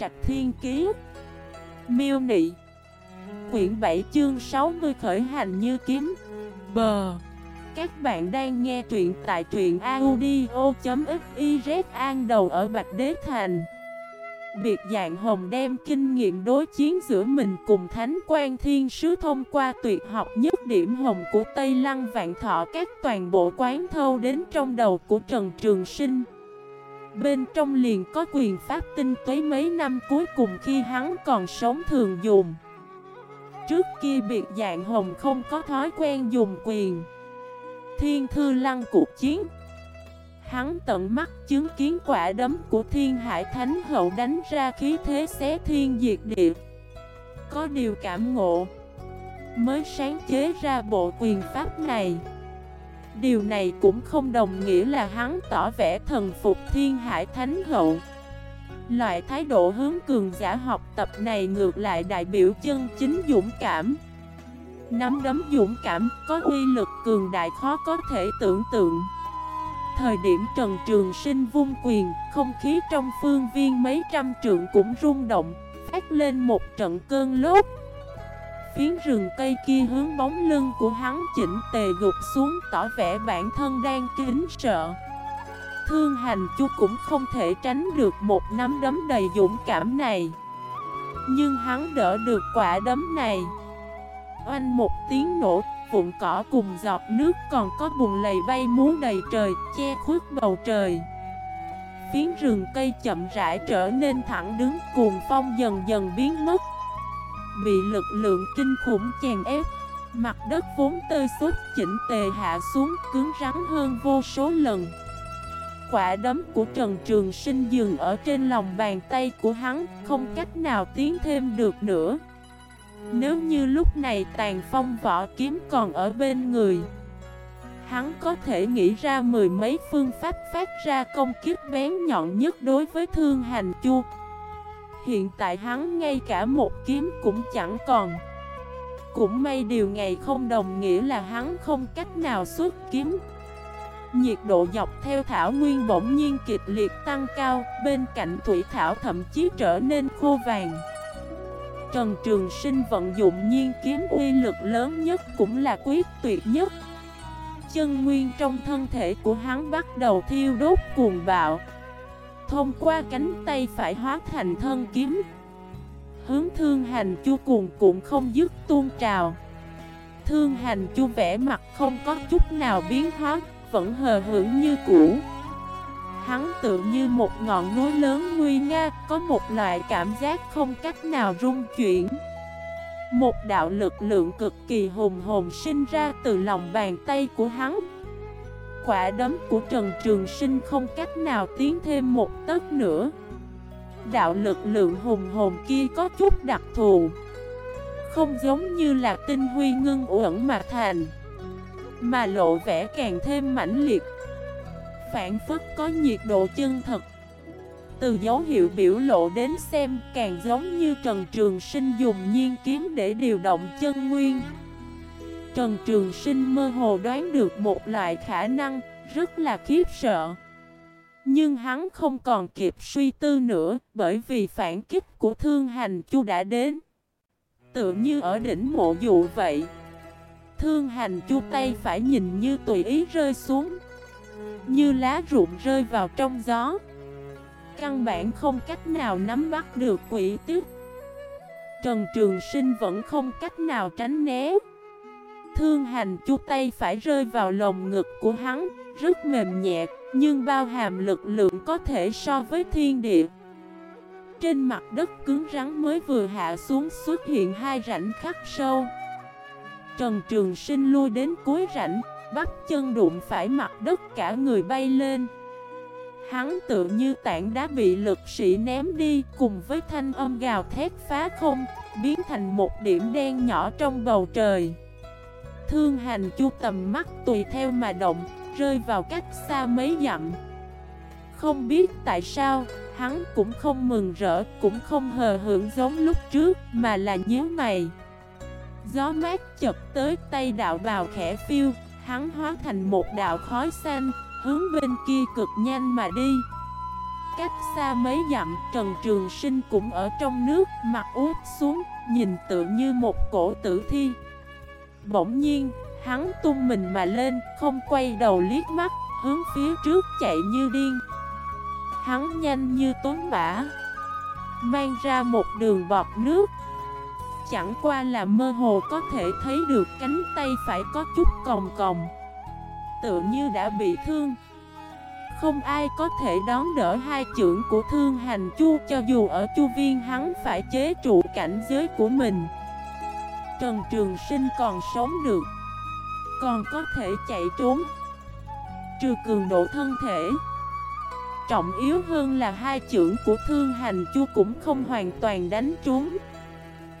Trạch Thiên Kiế Miêu Nị. Quyển 7 chương 60 khởi hành như kiếm Bờ Các bạn đang nghe truyện tại truyện audio.xyz An đầu ở Bạch Đế Thành. Biệt dạng hồng đem kinh nghiệm đối chiến giữa mình cùng Thánh quan Thiên Sứ thông qua tuyệt học nhất điểm hồng của Tây Lăng Vạn Thọ các toàn bộ quán thâu đến trong đầu của Trần Trường Sinh. Bên trong liền có quyền pháp tinh tuế mấy năm cuối cùng khi hắn còn sống thường dùng. Trước kia biệt dạng hồng không có thói quen dùng quyền. Thiên thư lăng cuộc chiến. Hắn tận mắt chứng kiến quả đấm của thiên hải thánh hậu đánh ra khí thế xé thiên diệt địa Có điều cảm ngộ Mới sáng chế ra bộ quyền pháp này Điều này cũng không đồng nghĩa là hắn tỏ vẻ thần phục thiên hải thánh hậu. Loại thái độ hướng cường giả học tập này ngược lại đại biểu chân chính dũng cảm. Nắm đấm dũng cảm có uy lực cường đại khó có thể tưởng tượng. Thời điểm Trần Trường Sinh vung quyền, không khí trong phương viên mấy trăm trượng cũng rung động, phát lên một trận cơn lốt. Phiến rừng cây kia hướng bóng lưng của hắn chỉnh tề gục xuống tỏ vẻ bản thân đang kính sợ. Thương hành chú cũng không thể tránh được một nắm đấm đầy dũng cảm này. Nhưng hắn đỡ được quả đấm này. Oanh một tiếng nổ vụn cỏ cùng giọt nước còn có bùn lầy bay múa đầy trời, che khuất bầu trời. Phiến rừng cây chậm rãi trở nên thẳng đứng, cuồng phong dần dần biến mất. Bị lực lượng kinh khủng chèn ép, mặt đất vốn tơi xốp chỉnh tề hạ xuống, cứng rắn hơn vô số lần. Quả đấm của Trần Trường Sinh dừng ở trên lòng bàn tay của hắn, không cách nào tiến thêm được nữa. Nếu như lúc này tàn phong võ kiếm còn ở bên người Hắn có thể nghĩ ra mười mấy phương pháp phát ra công kiếp bén nhọn nhất đối với thương hành chu Hiện tại hắn ngay cả một kiếm cũng chẳng còn. Cũng may điều ngày không đồng nghĩa là hắn không cách nào xuất kiếm. Nhiệt độ dọc theo thảo nguyên bỗng nhiên kịch liệt tăng cao, Bên cạnh thủy thảo thậm chí trở nên khô vàng. Trần Trường Sinh vận dụng nhiên kiếm uy lực lớn nhất cũng là quyết tuyệt nhất. Chân nguyên trong thân thể của hắn bắt đầu thiêu đốt cuồng bạo. Thông qua cánh tay phải hóa thành thân kiếm Hướng thương hành chu cuồng cuộn không dứt tuôn trào Thương hành chu vẽ mặt không có chút nào biến hóa Vẫn hờ hưởng như cũ Hắn tự như một ngọn núi lớn nguy nga, có một loại cảm giác không cách nào rung chuyển. Một đạo lực lượng cực kỳ hùng hồn sinh ra từ lòng bàn tay của hắn. Quả đấm của Trần Trường Sinh không cách nào tiến thêm một tấc nữa. Đạo lực lượng hùng hồn kia có chút đặc thù. Không giống như là tinh huy ngưng uẩn mà thành. Mà lộ vẻ càng thêm mãnh liệt phản phất có nhiệt độ chân thật, Từ dấu hiệu biểu lộ đến xem càng giống như Trần Trường Sinh dùng nhiên kiếm để điều động chân nguyên Trần Trường Sinh mơ hồ đoán được một loại khả năng, rất là khiếp sợ. Nhưng hắn không còn kịp suy tư nữa, bởi vì phản kích của thương hành chu đã đến. Tự như ở đỉnh mộ dụ vậy, Thương hành chu tay phải nhìn như tùy ý rơi xuống, như lá rụng rơi vào trong gió. Căn bản không cách nào nắm bắt được quỷ tức. Trần Trường Sinh vẫn không cách nào tránh né. Thương hành chu tay phải rơi vào lồng ngực của hắn, Rất mềm nhẹ, Nhưng bao hàm lực lượng có thể so với thiên địa. Trên mặt đất cứng rắn mới vừa hạ xuống xuất hiện hai rãnh khắc sâu. Trần Trường Sinh lui đến cuối rãnh bắt chân đụng phải mặt đất cả người bay lên. Hắn tự như tảng đá bị lực sĩ ném đi Cùng với thanh âm gào thét phá không, Biến thành một điểm đen nhỏ trong bầu trời. Thương hành chu tầm mắt tùy theo mà động Rơi vào cách xa mấy dặm. Không biết tại sao Hắn cũng không mừng rỡ Cũng không hờ hưởng giống lúc trước Mà là nhớ mày. Gió mát chật tới tay đạo bào khẽ phiêu Hắn hóa thành một đạo khói xanh, hướng bên kia cực nhanh mà đi. cách xa mấy dặm Trần Trường Sinh cũng ở trong nước Mặt úp xuống Nhìn tự như một cổ tử thi. Bỗng nhiên, Hắn tung mình mà lên, Không quay đầu liếc mắt, Hướng phía trước chạy như điên. Hắn nhanh như tuấn mã, Mang ra một đường bọt nước. Chẳng qua là mơ hồ có thể thấy được cánh tay phải có chút còng còng, Tựa như đã bị thương. Không ai có thể đón đỡ hai trưởng của thương hành chu Cho dù ở chu viên hắn phải chế trụ cảnh giới của mình. Trần Trường Sinh còn sống được. Còn có thể chạy trốn. Trừ cường độ thân thể. Trọng yếu hơn là hai trưởng của thương hành chu cũng không hoàn toàn đánh trúng.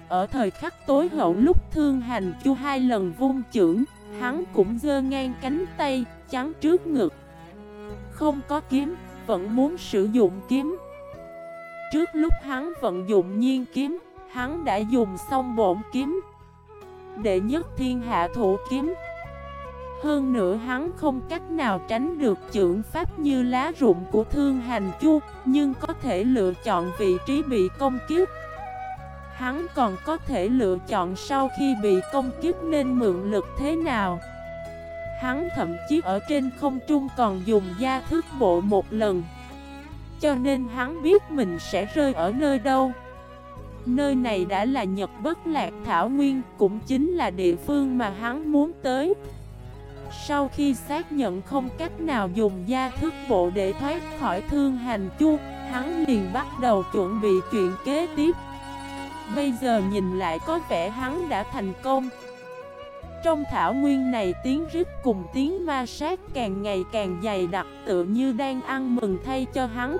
Ở thời khắc tối hậu lúc thương hành chu hai lần vung trưởng, Hắn cũng dơ ngang cánh tay, chắn trước ngực. Không có kiếm, vẫn muốn sử dụng kiếm. Trước lúc hắn vận dụng nhiên kiếm Hắn đã dùng xong bổn kiếm. Đệ nhất thiên hạ thủ kiếm. Hơn nữa hắn không cách nào tránh được trưởng pháp như lá rụng của thương hành chu, Nhưng có thể lựa chọn vị trí bị công kiếp. Hắn còn có thể lựa chọn sau khi bị công kiếp nên mượn lực thế nào. Hắn thậm chí ở trên không trung còn dùng gia thức bộ một lần, Cho nên hắn biết mình sẽ rơi ở nơi đâu. Nơi này đã là Nhật Bất Lạc Thảo Nguyên, Cũng chính là địa phương mà hắn muốn tới. Sau khi xác nhận không cách nào dùng gia thức bộ để thoát khỏi thương hành chu, Hắn liền bắt đầu chuẩn bị chuyện kế tiếp. Bây giờ nhìn lại có vẻ hắn đã thành công. Trong thảo nguyên này tiếng rít cùng tiếng ma sát càng ngày càng dày đặc tựa như đang ăn mừng thay cho hắn.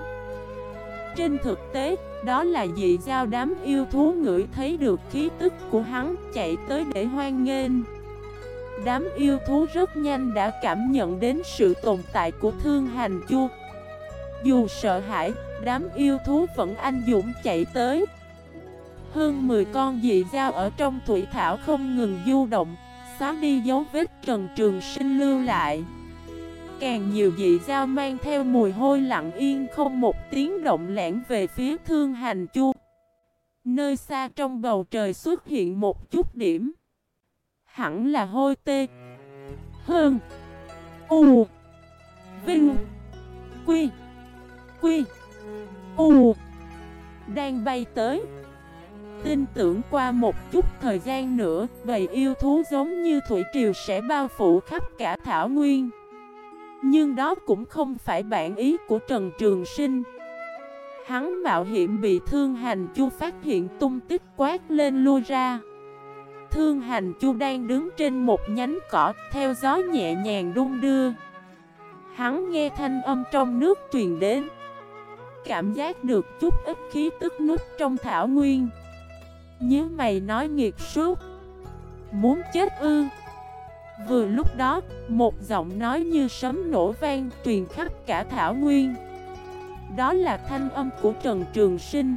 Trên thực tế, đó là dị giao đám yêu thú ngửi thấy được khí tức của hắn chạy tới để hoan nghênh. Đám yêu thú rất nhanh đã cảm nhận đến sự tồn tại của thương hành chu. Dù sợ hãi, đám yêu thú vẫn anh dũng chạy tới. Hơn 10 con dị dao ở trong thủy thảo không ngừng du động Xóa đi dấu vết trần trường sinh lưu lại. Càng nhiều dị dao mang theo mùi hôi lặng yên không một tiếng động lẻn về phía thương hành chu. Nơi xa trong bầu trời xuất hiện một chút điểm. Hẳn là hôi tê. Hơn. U. Vinh. Quy. Quy. U. Đang bay tới. Tin tưởng qua một chút thời gian nữa, Bầy yêu thú giống như thủy triều sẽ bao phủ khắp cả thảo nguyên. Nhưng đó cũng không phải bản ý của Trần Trường Sinh. Hắn mạo hiểm bị thương hành chu phát hiện tung tích quát lên lui ra. Thương hành chu đang đứng trên một nhánh cỏ, Theo gió nhẹ nhàng đung đưa. Hắn nghe thanh âm trong nước truyền đến. Cảm giác được chút ít khí tức nút trong thảo nguyên. Nhớ mày nói nghiệt suốt. Muốn chết ư? Vừa lúc đó, một giọng nói như sấm nổ vang truyền khắp cả thảo nguyên. Đó là thanh âm của Trần Trường Sinh.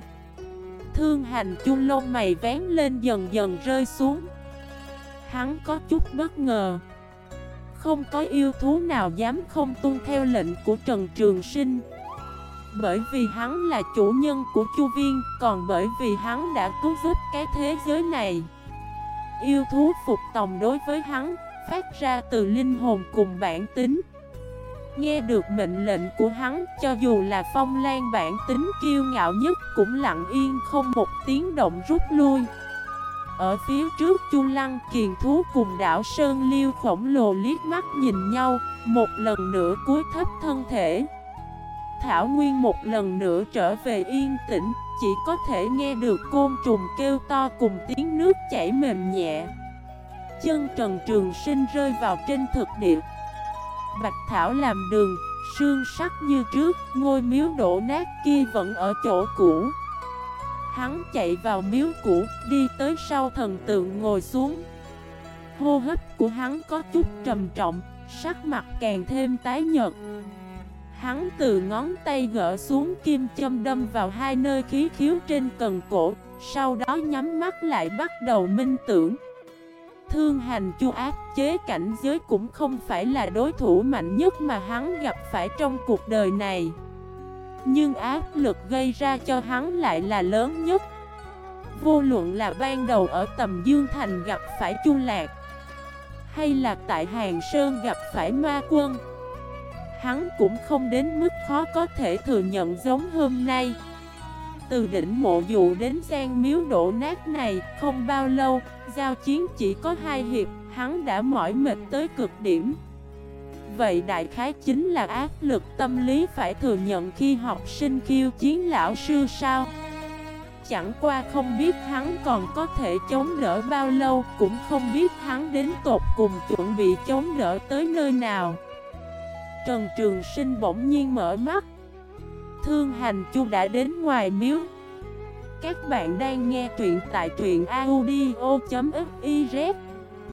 Thương hành chung lông mày vén lên dần dần rơi xuống. Hắn có chút bất ngờ. Không có yêu thú nào dám không tuân theo lệnh của Trần Trường Sinh. Bởi vì hắn là chủ nhân của Chu Viên Còn bởi vì hắn đã cứu giúp cái thế giới này. Yêu thú phục tòng đối với hắn Phát ra từ linh hồn cùng bản tính. Nghe được mệnh lệnh của hắn, Cho dù là phong lan bản tính kiêu ngạo nhất Cũng lặng yên không một tiếng động rút lui. Ở phía trước Chu Lăng kiền thú cùng đảo Sơn Liêu khổng lồ liếc mắt nhìn nhau, Một lần nữa cúi thấp thân thể. Thảo Nguyên một lần nữa trở về yên tĩnh, Chỉ có thể nghe được côn trùng kêu to cùng tiếng nước chảy mềm nhẹ. Chân Trần Trường Sinh rơi vào trên thực địa Bạch Thảo làm đường, sương sắc như trước, ngôi miếu đổ nát kia vẫn ở chỗ cũ. Hắn chạy vào miếu cũ, đi tới sau thần tượng ngồi xuống. Hô hấp của hắn có chút trầm trọng, sắc mặt càng thêm tái nhợt. Hắn từ ngón tay gỡ xuống kim châm đâm vào hai nơi khí khiếu trên cần cổ, sau đó nhắm mắt lại bắt đầu minh tưởng. Thương hành chu ác chế cảnh giới cũng không phải là đối thủ mạnh nhất mà hắn gặp phải trong cuộc đời này. Nhưng áp lực gây ra cho hắn lại là lớn nhất. Vô luận là ban đầu ở tầm Dương Thành gặp phải Chu Lạc, Hay là tại Hàng Sơn gặp phải Ma Quân, Hắn cũng không đến mức khó có thể thừa nhận giống hôm nay. Từ đỉnh mộ dụ đến gian miếu đổ nát này Không bao lâu, giao chiến chỉ có hai hiệp Hắn đã mỏi mệt tới cực điểm. Vậy đại khái chính là áp lực tâm lý phải thừa nhận khi học sinh khiêu chiến lão sư sao? Chẳng qua không biết hắn còn có thể chống đỡ bao lâu Cũng không biết hắn đến tột cùng chuẩn bị chống đỡ tới nơi nào. Trần Trường Sinh bỗng nhiên mở mắt Thương hành chu đã đến ngoài miếu. Các bạn đang nghe truyện tại truyện audio.fif